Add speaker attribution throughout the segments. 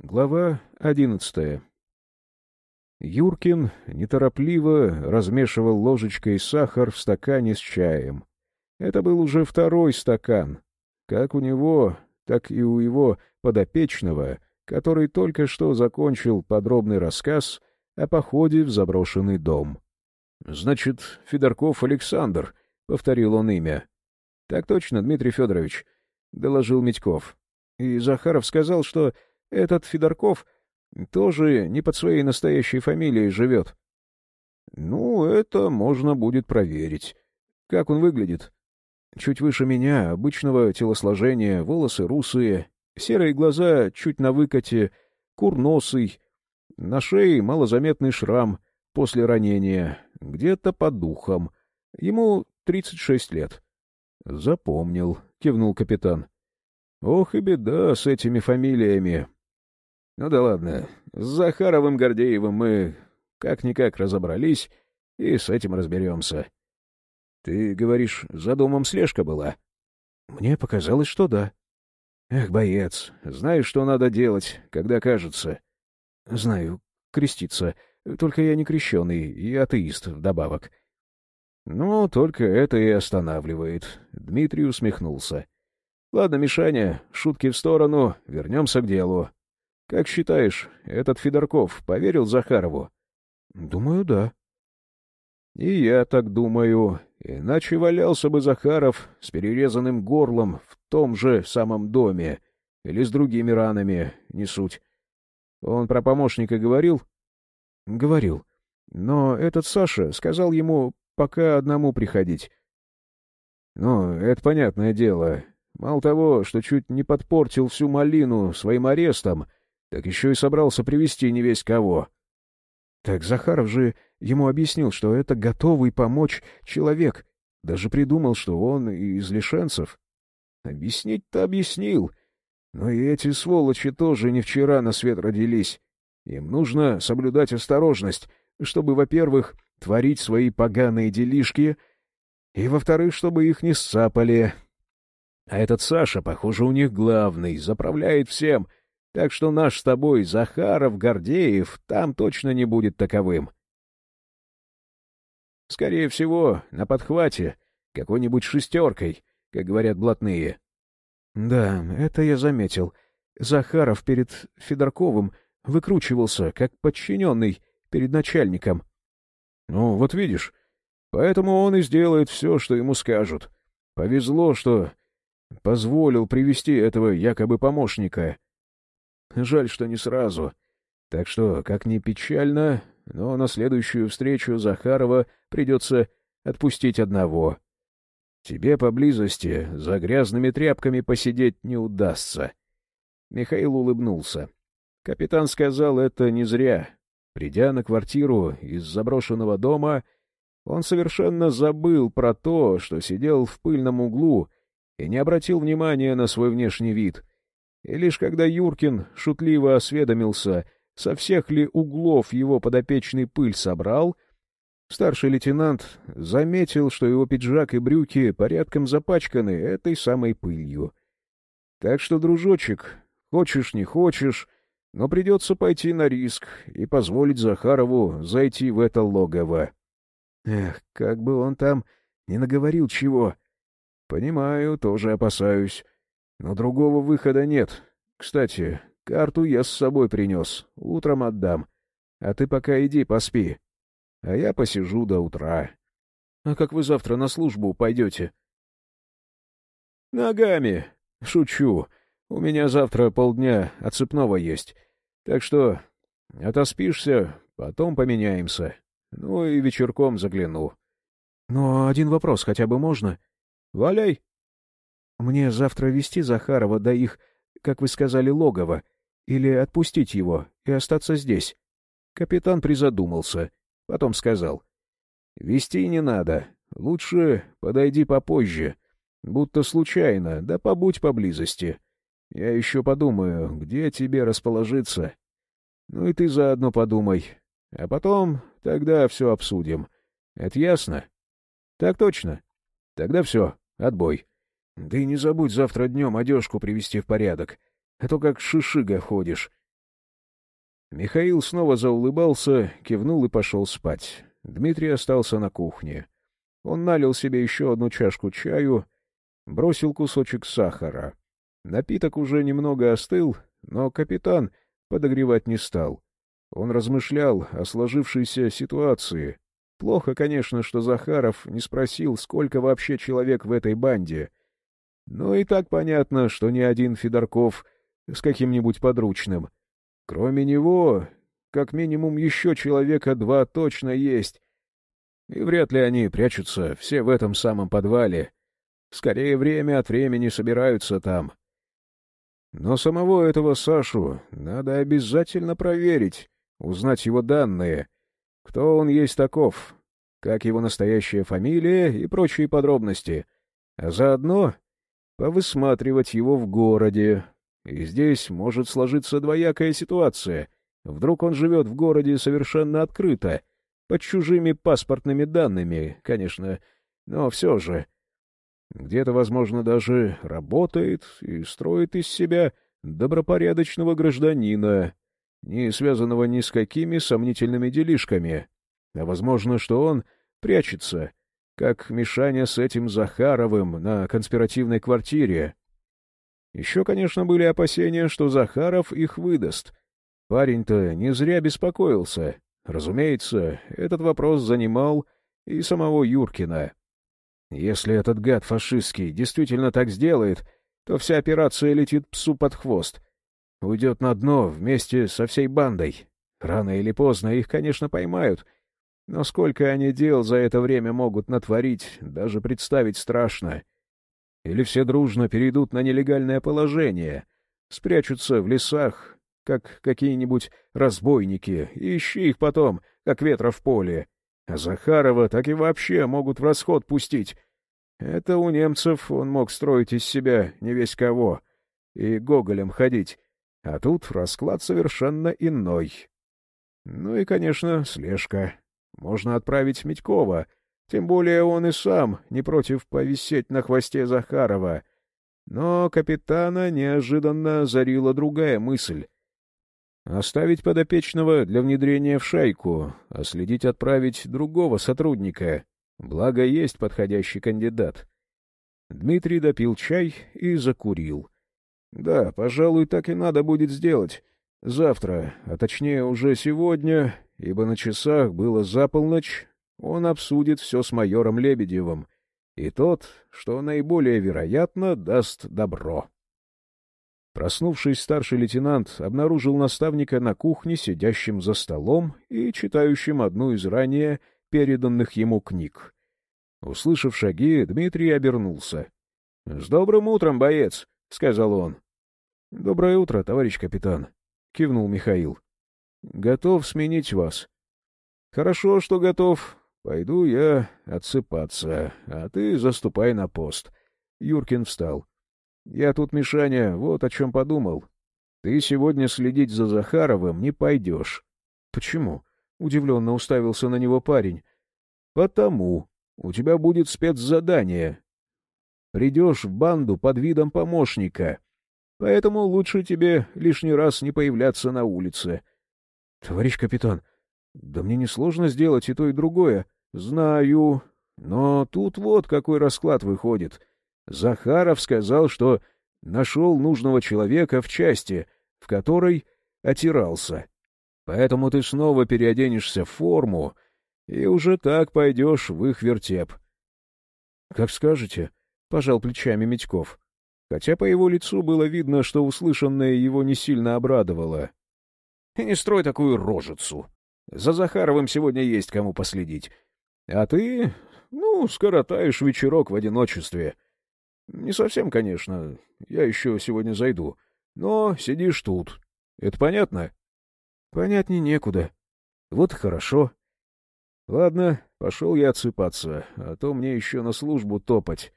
Speaker 1: Глава одиннадцатая Юркин неторопливо размешивал ложечкой сахар в стакане с чаем. Это был уже второй стакан. Как у него, так и у его подопечного, который только что закончил подробный рассказ о походе в заброшенный дом. — Значит, Федорков Александр, — повторил он имя. — Так точно, Дмитрий Федорович, — доложил Митьков. И Захаров сказал, что этот Федорков тоже не под своей настоящей фамилией живет. Ну, это можно будет проверить. Как он выглядит? Чуть выше меня, обычного телосложения, волосы русые, серые глаза чуть на выкате, курносый, на шее малозаметный шрам после ранения, где-то по духам. Ему тридцать шесть лет. — Запомнил, — кивнул капитан. — Ох и беда с этими фамилиями. Ну да ладно, с Захаровым Гордеевым мы как-никак разобрались, и с этим разберемся. Ты говоришь, за домом слежка была? Мне показалось, что да. Эх, боец, знаешь, что надо делать, когда кажется? Знаю, креститься. Только я не крещеный и атеист вдобавок. Ну, только это и останавливает. Дмитрий усмехнулся. Ладно, Мишаня, шутки в сторону, вернемся к делу. Как считаешь, этот Федорков поверил Захарову? — Думаю, да. — И я так думаю. Иначе валялся бы Захаров с перерезанным горлом в том же самом доме или с другими ранами, не суть. Он про помощника говорил? — Говорил. Но этот Саша сказал ему пока одному приходить. — Ну, это понятное дело. Мало того, что чуть не подпортил всю малину своим арестом, — так еще и собрался привести не весь кого. Так Захаров же ему объяснил, что это готовый помочь человек, даже придумал, что он из лишенцев. Объяснить-то объяснил, но и эти сволочи тоже не вчера на свет родились. Им нужно соблюдать осторожность, чтобы, во-первых, творить свои поганые делишки, и, во-вторых, чтобы их не сцапали. А этот Саша, похоже, у них главный, заправляет всем — так что наш с тобой Захаров, Гордеев там точно не будет таковым. Скорее всего, на подхвате, какой-нибудь шестеркой, как говорят блатные. Да, это я заметил. Захаров перед Федорковым выкручивался, как подчиненный перед начальником. Ну, вот видишь, поэтому он и сделает все, что ему скажут. Повезло, что позволил привести этого якобы помощника. Жаль, что не сразу. Так что, как ни печально, но на следующую встречу Захарова придется отпустить одного. Тебе поблизости за грязными тряпками посидеть не удастся. Михаил улыбнулся. Капитан сказал это не зря. Придя на квартиру из заброшенного дома, он совершенно забыл про то, что сидел в пыльном углу и не обратил внимания на свой внешний вид — и лишь когда Юркин шутливо осведомился, со всех ли углов его подопечный пыль собрал, старший лейтенант заметил, что его пиджак и брюки порядком запачканы этой самой пылью. Так что, дружочек, хочешь не хочешь, но придется пойти на риск и позволить Захарову зайти в это логово. Эх, как бы он там не наговорил чего. Понимаю, тоже опасаюсь. Но другого выхода нет. Кстати, карту я с собой принес. Утром отдам. А ты пока иди поспи. А я посижу до утра. А как вы завтра на службу пойдете? Ногами. Шучу. У меня завтра полдня отцепного есть. Так что отоспишься, потом поменяемся. Ну и вечерком загляну. Но один вопрос хотя бы можно? Валяй. Мне завтра вести Захарова до их, как вы сказали, логова, или отпустить его и остаться здесь?» Капитан призадумался, потом сказал. «Вести не надо. Лучше подойди попозже. Будто случайно, да побудь поблизости. Я еще подумаю, где тебе расположиться. Ну и ты заодно подумай. А потом тогда все обсудим. Это ясно?» «Так точно. Тогда все, отбой». Да и не забудь завтра днем одежку привести в порядок, а то как шишига ходишь. Михаил снова заулыбался, кивнул и пошел спать. Дмитрий остался на кухне. Он налил себе еще одну чашку чаю, бросил кусочек сахара. Напиток уже немного остыл, но капитан подогревать не стал. Он размышлял о сложившейся ситуации. Плохо, конечно, что Захаров не спросил, сколько вообще человек в этой банде. Но и так понятно, что ни один Федорков с каким-нибудь подручным. Кроме него, как минимум еще человека два точно есть. И вряд ли они прячутся все в этом самом подвале. Скорее, время от времени собираются там. Но самого этого Сашу надо обязательно проверить, узнать его данные, кто он есть таков, как его настоящая фамилия и прочие подробности, а заодно повысматривать его в городе, и здесь может сложиться двоякая ситуация. Вдруг он живет в городе совершенно открыто, под чужими паспортными данными, конечно, но все же. Где-то, возможно, даже работает и строит из себя добропорядочного гражданина, не связанного ни с какими сомнительными делишками. А возможно, что он прячется, как Мишаня с этим Захаровым на конспиративной квартире, еще, конечно, были опасения, что Захаров их выдаст. Парень-то не зря беспокоился. Разумеется, этот вопрос занимал и самого Юркина. Если этот гад фашистский действительно так сделает, то вся операция летит псу под хвост. Уйдет на дно вместе со всей бандой. Рано или поздно их, конечно, поймают. Но сколько они дел за это время могут натворить, даже представить страшно. Или все дружно перейдут на нелегальное положение, спрячутся в лесах, как какие-нибудь разбойники, и ищи их потом, как ветра в поле. А Захарова так и вообще могут в расход пустить. Это у немцев он мог строить из себя не весь кого и гоголем ходить, а тут расклад совершенно иной. Ну и, конечно, слежка. Можно отправить Митькова — тем более он и сам не против повисеть на хвосте Захарова. Но капитана неожиданно озарила другая мысль. Оставить подопечного для внедрения в шайку, а следить отправить другого сотрудника. Благо, есть подходящий кандидат. Дмитрий допил чай и закурил. Да, пожалуй, так и надо будет сделать. Завтра, а точнее уже сегодня, ибо на часах было за полночь, он обсудит все с майором Лебедевым, и тот, что наиболее вероятно, даст добро. Проснувшись, старший лейтенант обнаружил наставника на кухне, сидящим за столом и читающим одну из ранее переданных ему книг. Услышав шаги, Дмитрий обернулся. — С добрым утром, боец! — сказал он. — Доброе утро, товарищ капитан! — кивнул Михаил. — Готов сменить вас. — Хорошо, что готов. Пойду я отсыпаться, а ты заступай на пост. Юркин встал. Я тут, Мишаня, вот о чем подумал. Ты сегодня следить за Захаровым не пойдешь. Почему? Удивленно уставился на него парень. Потому. У тебя будет спецзадание. Придешь в банду под видом помощника. Поэтому лучше тебе лишний раз не появляться на улице. — Товарищ капитан, да мне несложно сделать и то, и другое. Знаю. Но тут вот какой расклад выходит. Захаров сказал, что нашел нужного человека в части, в которой отирался. Поэтому ты снова переоденешься в форму и уже так пойдешь в их вертеп. — Как скажете, — пожал плечами Митьков. Хотя по его лицу было видно, что услышанное его не сильно обрадовало. — Не строй такую рожицу. За Захаровым сегодня есть кому последить. А ты, ну, скоротаешь вечерок в одиночестве. Не совсем, конечно. Я еще сегодня зайду. Но сидишь тут. Это понятно? Понятнее некуда. Вот хорошо. Ладно, пошел я отсыпаться, а то мне еще на службу топать.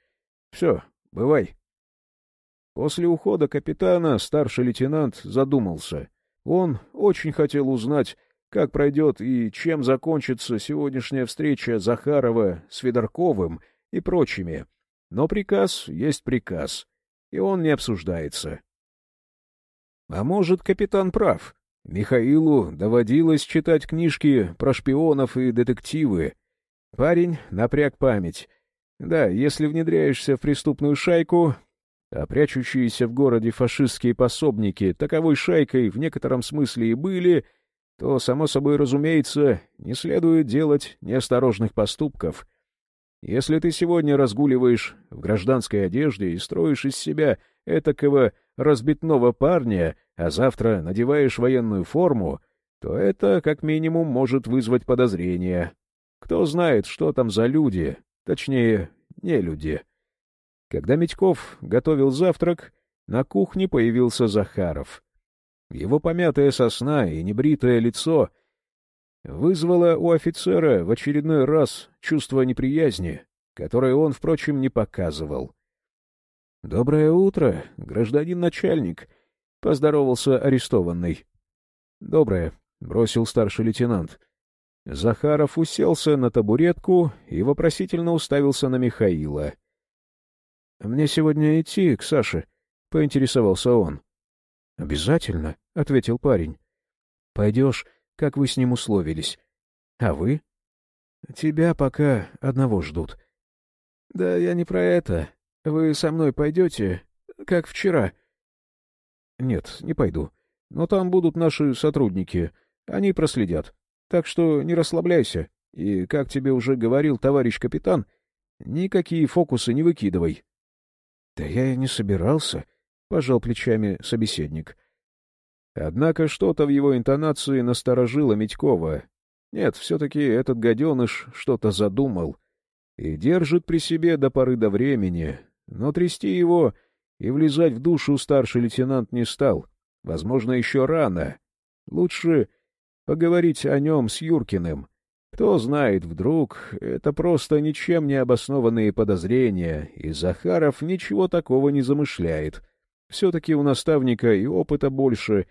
Speaker 1: Все, бывай. После ухода капитана старший лейтенант задумался. Он очень хотел узнать, как пройдет и чем закончится сегодняшняя встреча Захарова с Федорковым и прочими. Но приказ есть приказ, и он не обсуждается. А может, капитан прав. Михаилу доводилось читать книжки про шпионов и детективы. Парень напряг память. Да, если внедряешься в преступную шайку, а прячущиеся в городе фашистские пособники таковой шайкой в некотором смысле и были, то, само собой разумеется, не следует делать неосторожных поступков. Если ты сегодня разгуливаешь в гражданской одежде и строишь из себя этакого разбитного парня, а завтра надеваешь военную форму, то это, как минимум, может вызвать подозрения. Кто знает, что там за люди, точнее, не люди. Когда Митьков готовил завтрак, на кухне появился Захаров. Его помятая сосна и небритое лицо вызвало у офицера в очередной раз чувство неприязни, которое он, впрочем, не показывал. — Доброе утро, гражданин начальник, — поздоровался арестованный. — Доброе, — бросил старший лейтенант. Захаров уселся на табуретку и вопросительно уставился на Михаила. — Мне сегодня идти к Саше? — поинтересовался он. — Обязательно, — ответил парень. — Пойдешь, как вы с ним условились. — А вы? — Тебя пока одного ждут. — Да я не про это, вы со мной пойдете, как вчера? — Нет, не пойду. Но там будут наши сотрудники. Они проследят. Так что не расслабляйся. И, как тебе уже говорил товарищ капитан, никакие фокусы не выкидывай. — Да я и не собирался, — пожал плечами собеседник. Однако что-то в его интонации насторожило Митькова. Нет, все-таки этот гаденыш что-то задумал и держит при себе до поры до времени, но трясти его и влезать в душу старший лейтенант не стал. Возможно, еще рано. Лучше поговорить о нем с Юркиным. Кто знает, вдруг это просто ничем не обоснованные подозрения, и Захаров ничего такого не замышляет. Все-таки у наставника и опыта больше,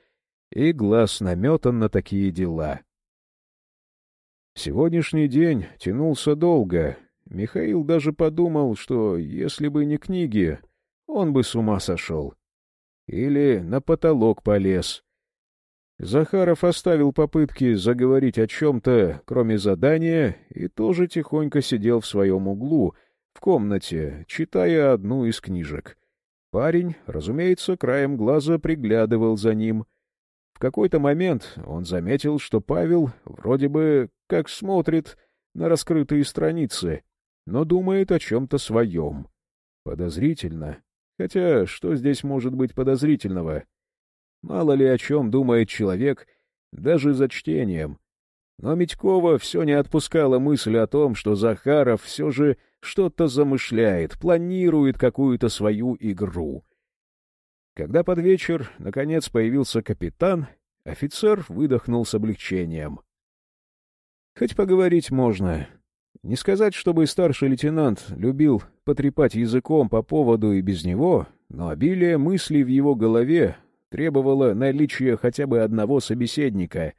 Speaker 1: и глаз наметан на такие дела. Сегодняшний день тянулся долго, Михаил даже подумал, что если бы не книги, он бы с ума сошел. Или на потолок полез. Захаров оставил попытки заговорить о чем-то, кроме задания, и тоже тихонько сидел в своем углу, в комнате, читая одну из книжек. Парень, разумеется, краем глаза приглядывал за ним. В какой-то момент он заметил, что Павел вроде бы как смотрит на раскрытые страницы, но думает о чем-то своем. Подозрительно. Хотя, что здесь может быть подозрительного? Мало ли о чем думает человек, даже за чтением. Но Митькова все не отпускала мысль о том, что Захаров все же что-то замышляет, планирует какую-то свою игру. Когда под вечер, наконец, появился капитан, офицер выдохнул с облегчением. Хоть поговорить можно, не сказать, чтобы старший лейтенант любил потрепать языком по поводу и без него, но обилие мыслей в его голове требовало наличия хотя бы одного собеседника.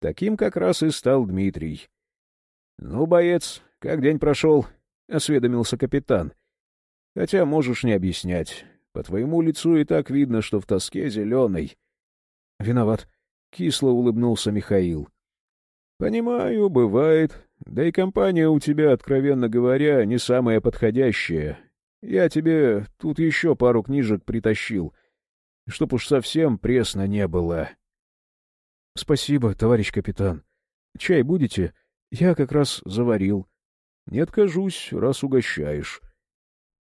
Speaker 1: Таким как раз и стал Дмитрий. — Ну, боец, как день прошел? — осведомился капитан. — Хотя можешь не объяснять. По твоему лицу и так видно, что в тоске зеленый. — Виноват. — кисло улыбнулся Михаил. — Понимаю, бывает, да и компания у тебя, откровенно говоря, не самая подходящая. Я тебе тут еще пару книжек притащил, чтоб уж совсем пресно не было. — Спасибо, товарищ капитан. Чай будете? Я как раз заварил. — Не откажусь, раз угощаешь.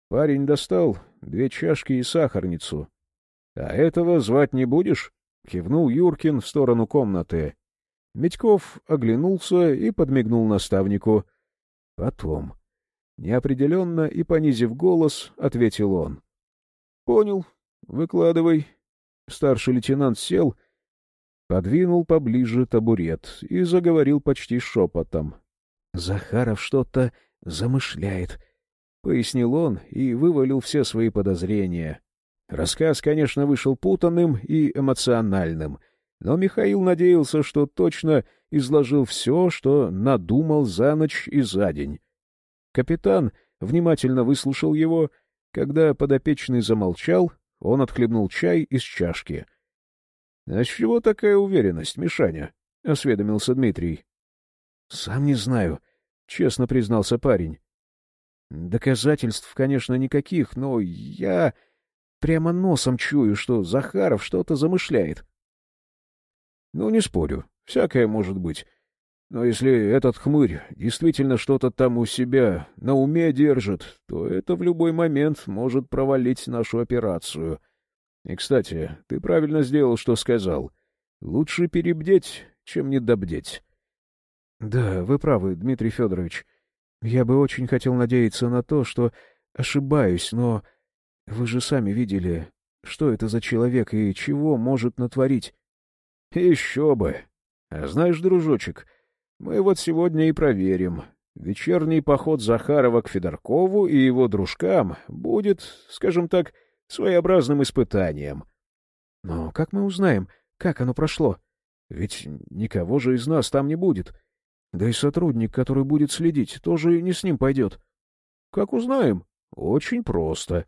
Speaker 1: Парень достал две чашки и сахарницу. — А этого звать не будешь? — кивнул Юркин в сторону комнаты. Медьков оглянулся и подмигнул наставнику. — Потом. Неопределенно и понизив голос, ответил он. — Понял. Выкладывай. Старший лейтенант сел, подвинул поближе табурет и заговорил почти шепотом. — Захаров что-то замышляет, — пояснил он и вывалил все свои подозрения. Рассказ, конечно, вышел путанным и эмоциональным — но Михаил надеялся, что точно изложил все, что надумал за ночь и за день. Капитан внимательно выслушал его. Когда подопечный замолчал, он отхлебнул чай из чашки. А с чего такая уверенность, Мишаня? — осведомился Дмитрий. — Сам не знаю, — честно признался парень. — Доказательств, конечно, никаких, но я прямо носом чую, что Захаров что-то замышляет. — Ну, не спорю, всякое может быть. Но если этот хмырь действительно что-то там у себя на уме держит, то это в любой момент может провалить нашу операцию. И, кстати, ты правильно сделал, что сказал. Лучше перебдеть, чем недобдеть. — Да, вы правы, Дмитрий Федорович. Я бы очень хотел надеяться на то, что ошибаюсь, но вы же сами видели, что это за человек и чего может натворить. — Еще бы! А знаешь, дружочек, — мы вот сегодня и проверим. Вечерний поход Захарова к Федоркову и его дружкам будет, скажем так, своеобразным испытанием. Но как мы узнаем, как оно прошло? Ведь никого же из нас там не будет. Да и сотрудник, который будет следить, тоже не с ним пойдет. Как узнаем? Очень просто.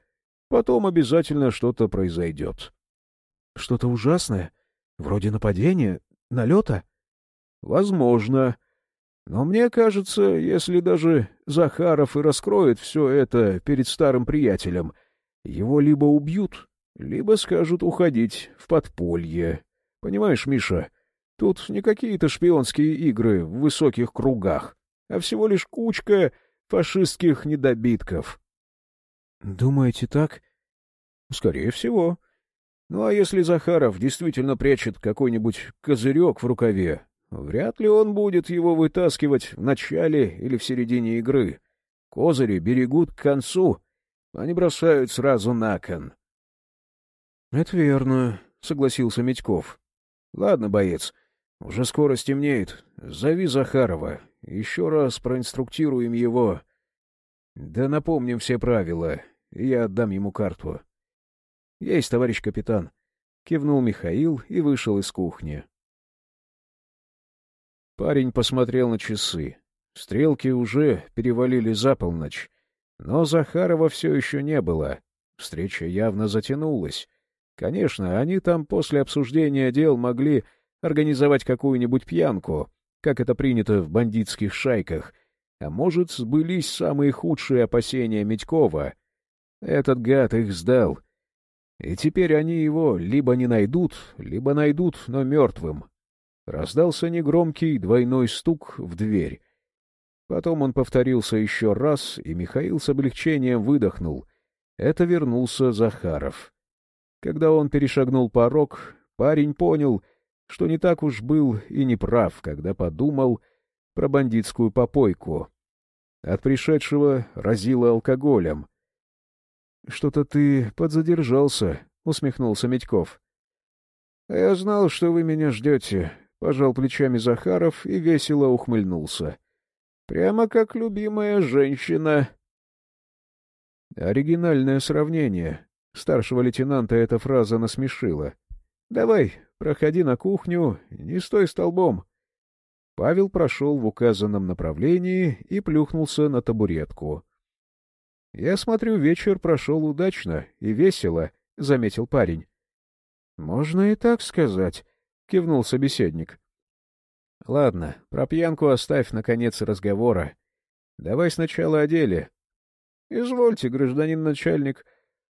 Speaker 1: Потом обязательно что-то произойдет. Что-то ужасное? Вроде нападения? Налета? Возможно. Но мне кажется, если даже Захаров и раскроет все это перед старым приятелем, его либо убьют, либо скажут уходить в подполье. Понимаешь, Миша, тут не какие-то шпионские игры в высоких кругах, а всего лишь кучка фашистских недобитков. — Думаете так? — Скорее всего. Ну а если Захаров действительно прячет какой-нибудь козырек в рукаве, Вряд ли он будет его вытаскивать в начале или в середине игры. Козыри берегут к концу, они бросают сразу на кон. — Это верно, — согласился Медьков. — Ладно, боец, уже скоро стемнеет. Зови Захарова. Еще раз проинструктируем его. Да напомним все правила, и я отдам ему карту. — Есть, товарищ капитан. — кивнул Михаил и вышел из кухни. Парень посмотрел на часы. Стрелки уже перевалили за полночь. Но Захарова все еще не было. Встреча явно затянулась. Конечно, они там после обсуждения дел могли организовать какую-нибудь пьянку, как это принято в бандитских шайках, а может, сбылись самые худшие опасения Медькова. Этот гад их сдал. И теперь они его либо не найдут, либо найдут, но мертвым. Раздался негромкий двойной стук в дверь. Потом он повторился еще раз, и Михаил с облегчением выдохнул. Это вернулся Захаров. Когда он перешагнул порог, парень понял, что не так уж был и не прав, когда подумал про бандитскую попойку. От пришедшего разило алкоголем. — Что-то ты подзадержался, — усмехнулся Медьков. — Я знал, что вы меня ждете, Пожал плечами Захаров и весело ухмыльнулся. Прямо как любимая женщина. Оригинальное сравнение. Старшего лейтенанта эта фраза насмешила. «Давай, проходи на кухню, не стой столбом». Павел прошел в указанном направлении и плюхнулся на табуретку. «Я смотрю, вечер прошел удачно и весело», — заметил парень. «Можно и так сказать», — кивнул собеседник. — Ладно, про пьянку оставь на конец разговора. Давай сначала о деле. — Извольте, гражданин начальник.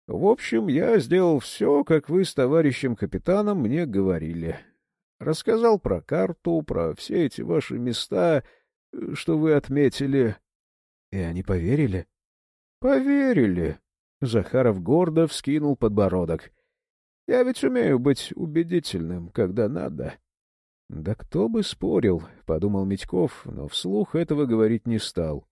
Speaker 1: В общем, я сделал все, как вы с товарищем капитаном мне говорили. Рассказал про карту, про все эти ваши места, что вы отметили. — И они поверили? — Поверили. Захаров гордо вскинул подбородок. — я ведь умею быть убедительным, когда надо. — Да кто бы спорил, — подумал Митьков, но вслух этого говорить не стал.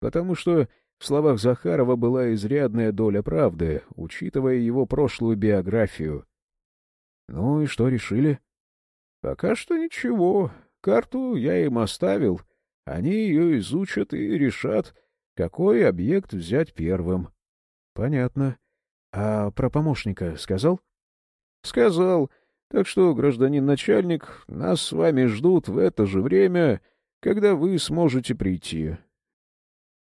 Speaker 1: Потому что в словах Захарова была изрядная доля правды, учитывая его прошлую биографию. — Ну и что решили? — Пока что ничего. Карту я им оставил. Они ее изучат и решат, какой объект взять первым. — Понятно. А про помощника сказал? — Сказал. Так что, гражданин начальник, нас с вами ждут в это же время, когда вы сможете прийти.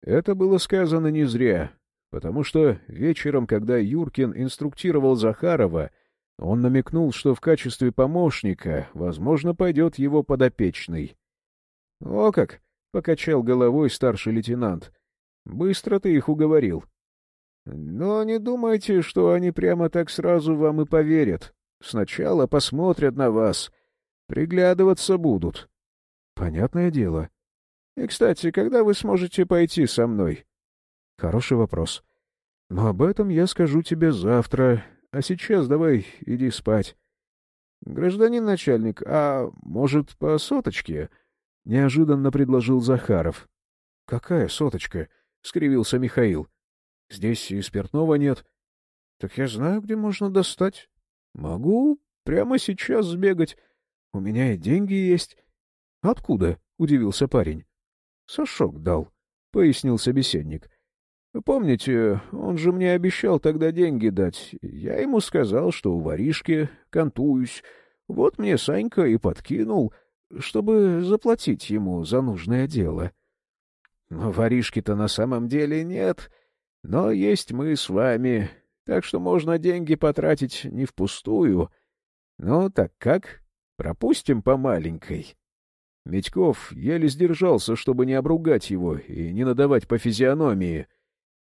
Speaker 1: Это было сказано не зря, потому что вечером, когда Юркин инструктировал Захарова, Он намекнул, что в качестве помощника, возможно, пойдет его подопечный. — О как! — покачал головой старший лейтенант. — Быстро ты их уговорил. — Но не думайте, что они прямо так сразу вам и поверят. Сначала посмотрят на вас, приглядываться будут. — Понятное дело. И, кстати, когда вы сможете пойти со мной? — Хороший вопрос. Но об этом я скажу тебе завтра, а сейчас давай иди спать. — Гражданин начальник, а может, по соточке? — неожиданно предложил Захаров. — Какая соточка? — скривился Михаил. — Здесь и спиртного нет. — Так я знаю, где можно достать. — Могу прямо сейчас сбегать. У меня и деньги есть. — Откуда? — удивился парень. — Сашок дал, — пояснил собеседник. — Помните, он же мне обещал тогда деньги дать. Я ему сказал, что у воришки контуюсь. Вот мне Санька и подкинул, чтобы заплатить ему за нужное дело. воришки-то на самом деле нет, но есть мы с вами, так что можно деньги потратить не впустую. Ну, так как? Пропустим по маленькой. Медьков еле сдержался, чтобы не обругать его и не надавать по физиономии —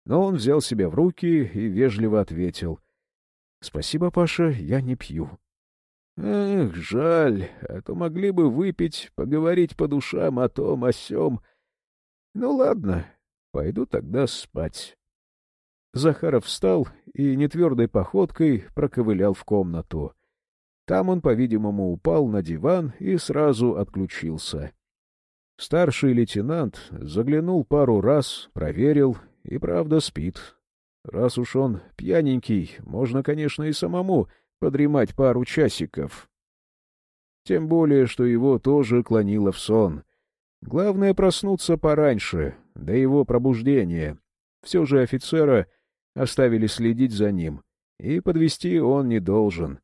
Speaker 1: но он взял себя в руки и вежливо ответил. — Спасибо, Паша, я не пью. — Эх, жаль, а то могли бы выпить, поговорить по душам о том, о сём. Ну ладно, пойду тогда спать. Захаров встал и нетвердой походкой проковылял в комнату. Там он, по-видимому, упал на диван и сразу отключился. Старший лейтенант заглянул пару раз, проверил и правда спит. Раз уж он пьяненький, можно, конечно, и самому подремать пару часиков. Тем более, что его тоже клонило в сон. Главное — проснуться пораньше, до его пробуждения. Все же офицера оставили следить за ним, и подвести он не должен.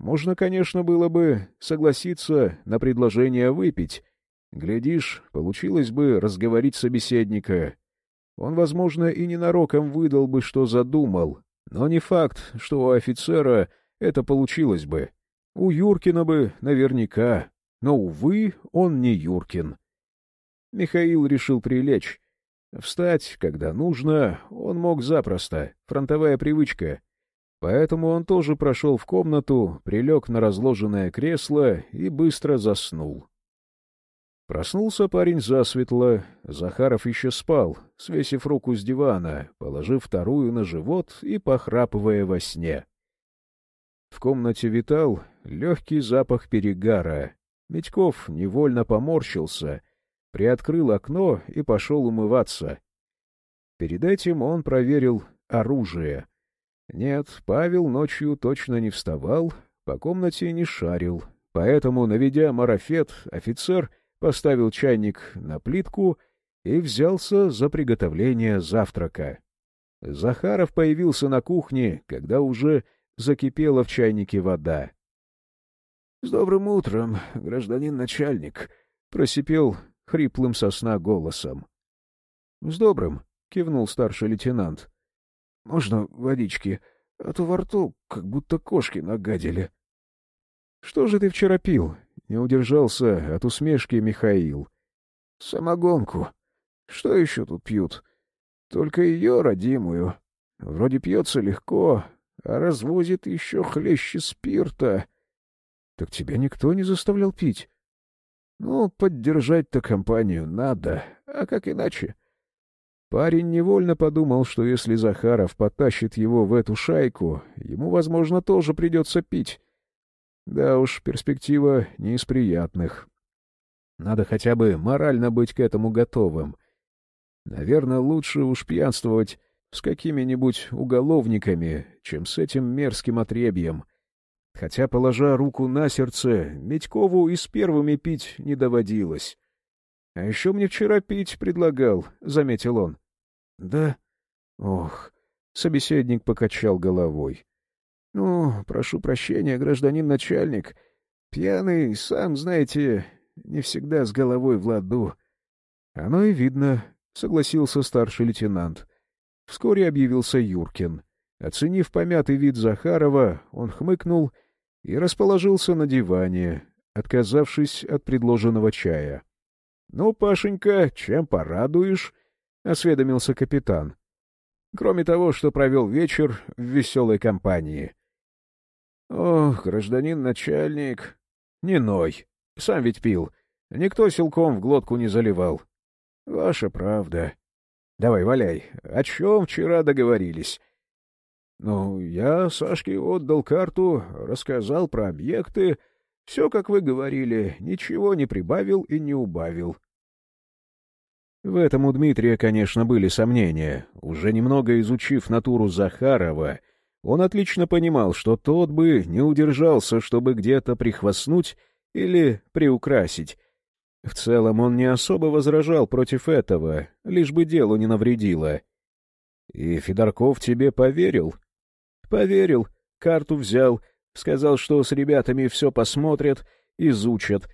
Speaker 1: Можно, конечно, было бы согласиться на предложение выпить. Глядишь, получилось бы разговорить собеседника, он, возможно, и ненароком выдал бы, что задумал, но не факт, что у офицера это получилось бы. У Юркина бы наверняка, но, увы, он не Юркин. Михаил решил прилечь. Встать, когда нужно, он мог запросто, фронтовая привычка. Поэтому он тоже прошел в комнату, прилег на разложенное кресло и быстро заснул. Проснулся парень засветло, Захаров еще спал, свесив руку с дивана, положив вторую на живот и похрапывая во сне. В комнате витал легкий запах перегара. Медьков невольно поморщился, приоткрыл окно и пошел умываться. Перед этим он проверил оружие. Нет, Павел ночью точно не вставал, по комнате не шарил, поэтому, наведя марафет, офицер — поставил чайник на плитку и взялся за приготовление завтрака. Захаров появился на кухне, когда уже закипела в чайнике вода. — С добрым утром, гражданин начальник! — просипел хриплым сосна голосом. — С добрым! — кивнул старший лейтенант. — Можно водички, а то во рту как будто кошки нагадили. — Что же ты вчера пил? Не удержался от усмешки Михаил. «Самогонку. Что еще тут пьют? Только ее, родимую. Вроде пьется легко, а развозит еще хлеще спирта. Так тебя никто не заставлял пить? Ну, поддержать-то компанию надо, а как иначе?» Парень невольно подумал, что если Захаров потащит его в эту шайку, ему, возможно, тоже придется пить. Да уж, перспектива не из приятных. Надо хотя бы морально быть к этому готовым. Наверное, лучше уж пьянствовать с какими-нибудь уголовниками, чем с этим мерзким отребьем. Хотя, положа руку на сердце, Медькову и с первыми пить не доводилось. — А еще мне вчера пить предлагал, — заметил он. — Да? Ох, собеседник покачал головой. — Ну, прошу прощения, гражданин начальник. Пьяный, сам знаете, не всегда с головой в ладу. — Оно и видно, — согласился старший лейтенант. Вскоре объявился Юркин. Оценив помятый вид Захарова, он хмыкнул и расположился на диване, отказавшись от предложенного чая. — Ну, Пашенька, чем порадуешь? — осведомился капитан. Кроме того, что провел вечер в веселой компании. — Ох, гражданин начальник, не ной, сам ведь пил, никто силком в глотку не заливал. — Ваша правда. Давай, валяй, о чем вчера договорились? — Ну, я Сашке отдал карту, рассказал про объекты, все, как вы говорили, ничего не прибавил и не убавил. В этом у Дмитрия, конечно, были сомнения. Уже немного изучив натуру Захарова, он отлично понимал, что тот бы не удержался, чтобы где-то прихвастнуть или приукрасить. В целом он не особо возражал против этого, лишь бы делу не навредило. — И Федорков тебе поверил? — Поверил, карту взял — Сказал, что с ребятами все посмотрят, изучат.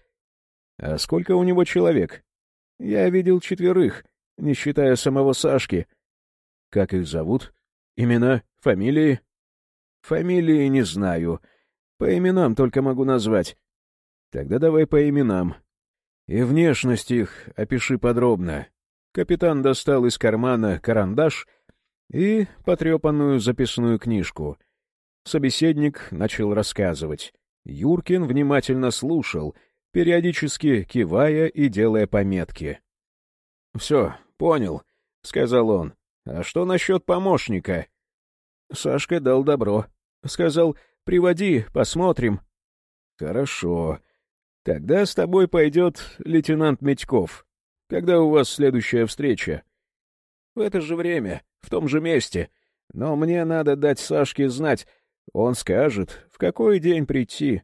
Speaker 1: А сколько у него человек? Я видел четверых, не считая самого Сашки. Как их зовут? Имена? Фамилии? Фамилии не знаю. По именам только могу назвать. Тогда давай по именам. И внешность их опиши подробно. Капитан достал из кармана карандаш и потрепанную записную книжку — Собеседник начал рассказывать. Юркин внимательно слушал, периодически кивая и делая пометки. — Все, понял, — сказал он. — А что насчет помощника? Сашка дал добро. Сказал, приводи, посмотрим. — Хорошо. Тогда с тобой пойдет лейтенант Медьков. Когда у вас следующая встреча? — В это же время, в том же месте. Но мне надо дать Сашке знать, он скажет, в какой день прийти.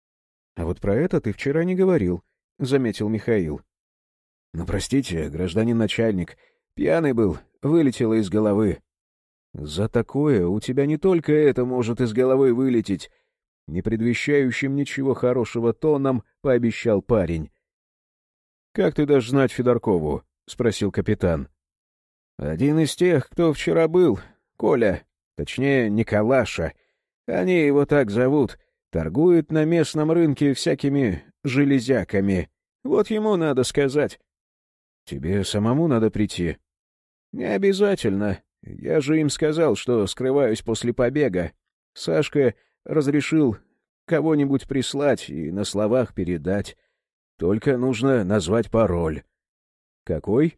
Speaker 1: — А вот про это ты вчера не говорил, — заметил Михаил. — Ну, простите, гражданин начальник, пьяный был, вылетело из головы. — За такое у тебя не только это может из головы вылететь, — не предвещающим ничего хорошего тоном пообещал парень. — Как ты дашь знать Федоркову? — спросил капитан. — Один из тех, кто вчера был, Коля, точнее, Николаша, они его так зовут. Торгует на местном рынке всякими железяками. Вот ему надо сказать. Тебе самому надо прийти. Не обязательно. Я же им сказал, что скрываюсь после побега. Сашка разрешил кого-нибудь прислать и на словах передать. Только нужно назвать пароль. Какой?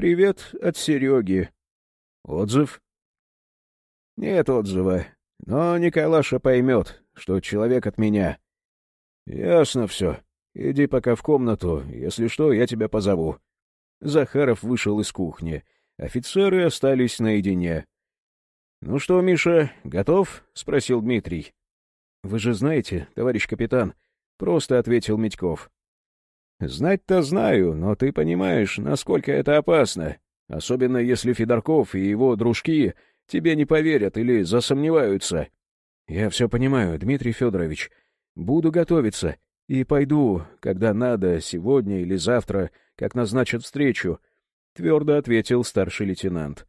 Speaker 1: Привет от Сереги. Отзыв? Нет отзыва. Но Николаша поймет, что человек от меня. — Ясно все. Иди пока в комнату, если что, я тебя позову. Захаров вышел из кухни. Офицеры остались наедине. — Ну что, Миша, готов? — спросил Дмитрий. — Вы же знаете, товарищ капитан, — просто ответил Митьков. — Знать-то знаю, но ты понимаешь, насколько это опасно, особенно если Федорков и его дружки Тебе не поверят или засомневаются. Я все понимаю, Дмитрий Федорович. Буду готовиться и пойду, когда надо, сегодня или завтра, как назначат встречу, — твердо ответил старший лейтенант.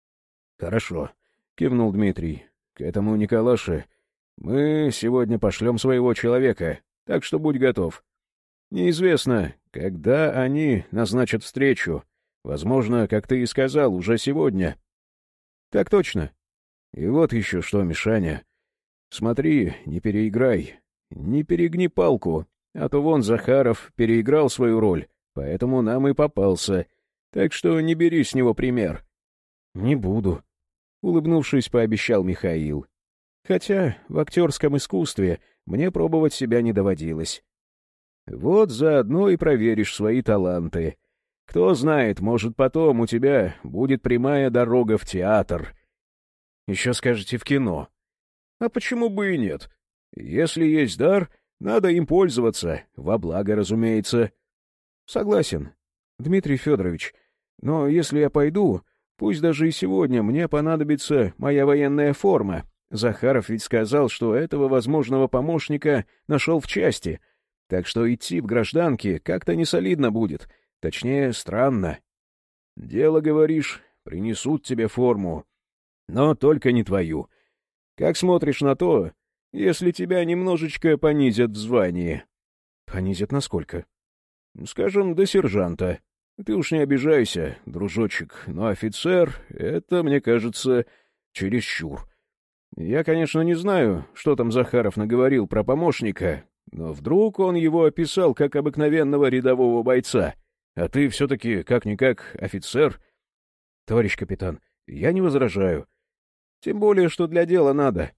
Speaker 1: — Хорошо, — кивнул Дмитрий. — К этому Николаше мы сегодня пошлем своего человека, так что будь готов. Неизвестно, когда они назначат встречу. Возможно, как ты и сказал, уже сегодня. — Так точно. И вот еще что, Мишаня. Смотри, не переиграй, не перегни палку, а то вон Захаров переиграл свою роль, поэтому нам и попался. Так что не бери с него пример. — Не буду, — улыбнувшись, пообещал Михаил. Хотя в актерском искусстве мне пробовать себя не доводилось. Вот заодно и проверишь свои таланты. Кто знает, может, потом у тебя будет прямая дорога в театр. Еще скажете, в кино. А почему бы и нет? Если есть дар, надо им пользоваться, во благо, разумеется. Согласен, Дмитрий Федорович. Но если я пойду, пусть даже и сегодня мне понадобится моя военная форма. Захаров ведь сказал, что этого возможного помощника нашел в части. Так что идти в гражданке как-то не солидно будет — Точнее, странно. Дело, говоришь, принесут тебе форму. Но только не твою. Как смотришь на то, если тебя немножечко понизят в звании?
Speaker 2: Понизят насколько?
Speaker 1: Скажем, до сержанта. Ты уж не обижайся, дружочек, но офицер — это, мне кажется, чересчур. Я, конечно, не знаю, что там Захаров наговорил про помощника, но вдруг он его описал как обыкновенного рядового бойца, а ты все-таки, как-никак, офицер.
Speaker 2: Товарищ капитан, я не возражаю.
Speaker 1: Тем более, что для дела надо.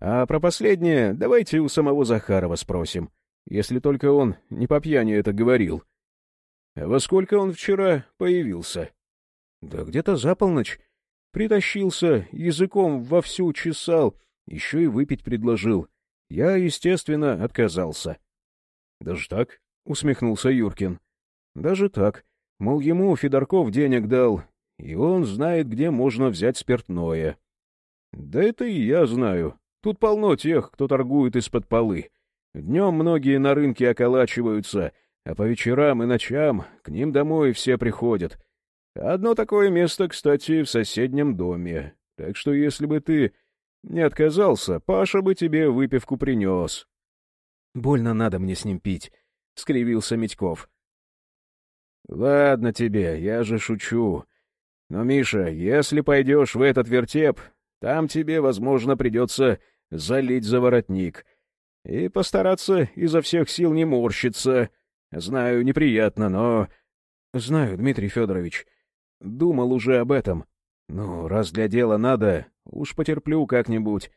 Speaker 1: А про последнее давайте у самого Захарова спросим, если только он не по пьяни это говорил. Во сколько он вчера появился?
Speaker 2: Да где-то за полночь. Притащился, языком вовсю чесал, еще и выпить предложил. Я, естественно, отказался.
Speaker 1: — Даже так? — усмехнулся Юркин.
Speaker 2: — Даже так. Мол, ему Федорков денег дал, и он знает, где можно взять спиртное.
Speaker 1: — Да это и я знаю. Тут полно тех, кто торгует из-под полы. Днем многие на рынке околачиваются, а по вечерам и ночам к ним домой все приходят. Одно такое место, кстати, в соседнем доме. Так что если бы ты не отказался, Паша бы тебе выпивку принес.
Speaker 2: — Больно надо мне с ним пить, — скривился Митьков.
Speaker 1: — Ладно тебе, я же шучу. Но, Миша, если пойдешь в этот вертеп, там тебе, возможно, придется залить за воротник. И постараться изо всех сил не морщиться. Знаю, неприятно, но...
Speaker 2: — Знаю, Дмитрий Федорович. Думал уже об этом. Ну, раз для дела надо, уж потерплю как-нибудь.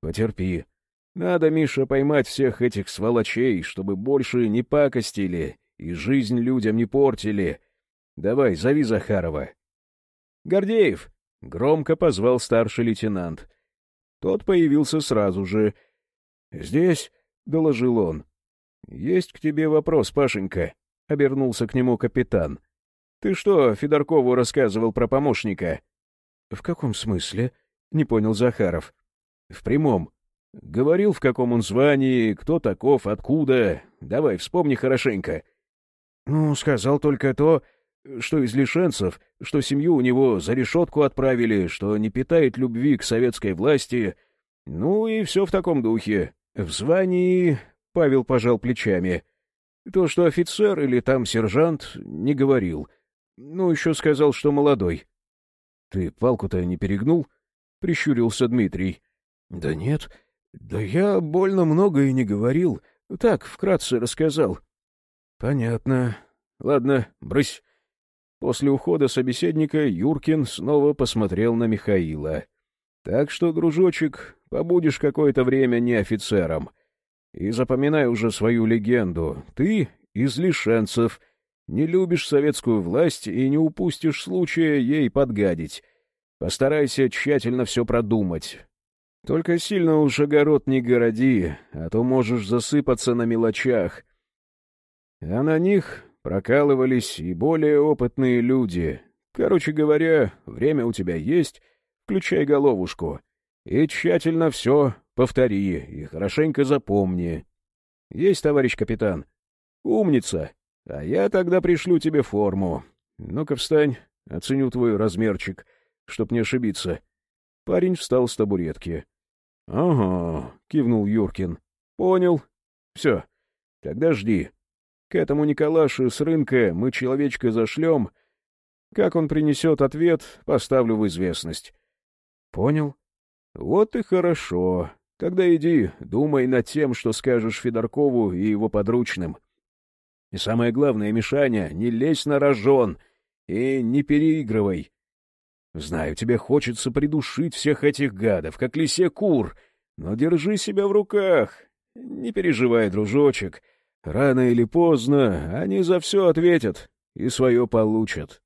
Speaker 1: Потерпи. Надо, Миша, поймать всех этих сволочей, чтобы больше не пакостили и жизнь людям не портили. Давай, зови Захарова. Гордеев! — громко позвал старший лейтенант. Тот появился сразу же. — Здесь, — доложил он. — Есть к тебе вопрос, Пашенька, — обернулся к нему капитан. — Ты что Федоркову рассказывал про помощника?
Speaker 2: — В каком смысле? — не понял Захаров.
Speaker 1: — В прямом. Говорил, в каком он звании, кто таков, откуда. Давай, вспомни хорошенько.
Speaker 2: — Ну, сказал только то, что из лишенцев, что семью у него за решетку отправили, что не питает любви к советской власти.
Speaker 1: Ну и все в таком духе. В звании Павел пожал плечами. То, что офицер или там сержант, не говорил. Ну, еще сказал, что молодой. — Ты палку-то не перегнул? — прищурился Дмитрий.
Speaker 2: — Да нет. Да я больно много и не говорил. Так, вкратце рассказал.
Speaker 1: — Понятно. Ладно, брысь. После ухода собеседника Юркин снова посмотрел на Михаила. «Так что, дружочек, побудешь какое-то время не офицером. И запоминай уже свою легенду. Ты из лишенцев, не любишь советскую власть и не упустишь случая ей подгадить. Постарайся тщательно все продумать. Только сильно уж огород не городи, а то можешь засыпаться на мелочах. А на них Прокалывались и более опытные люди. Короче говоря, время у тебя есть, включай головушку. И тщательно все повтори и хорошенько запомни. Есть, товарищ капитан. Умница. А я тогда пришлю тебе форму. Ну-ка встань, оценю твой размерчик, чтоб не ошибиться. Парень встал с табуретки. — Ага, — кивнул Юркин. — Понял. Все, тогда жди. К этому Николашу с рынка мы человечка зашлем. Как он принесет ответ, поставлю в известность. — Понял. — Вот и хорошо. Тогда иди, думай над тем, что скажешь Федоркову и его подручным. И самое главное, Мишаня, не лезь на рожон и не переигрывай. Знаю, тебе хочется придушить всех этих гадов, как лисе кур, но держи себя в руках. Не переживай, дружочек. — Рано или поздно они за все ответят и свое получат.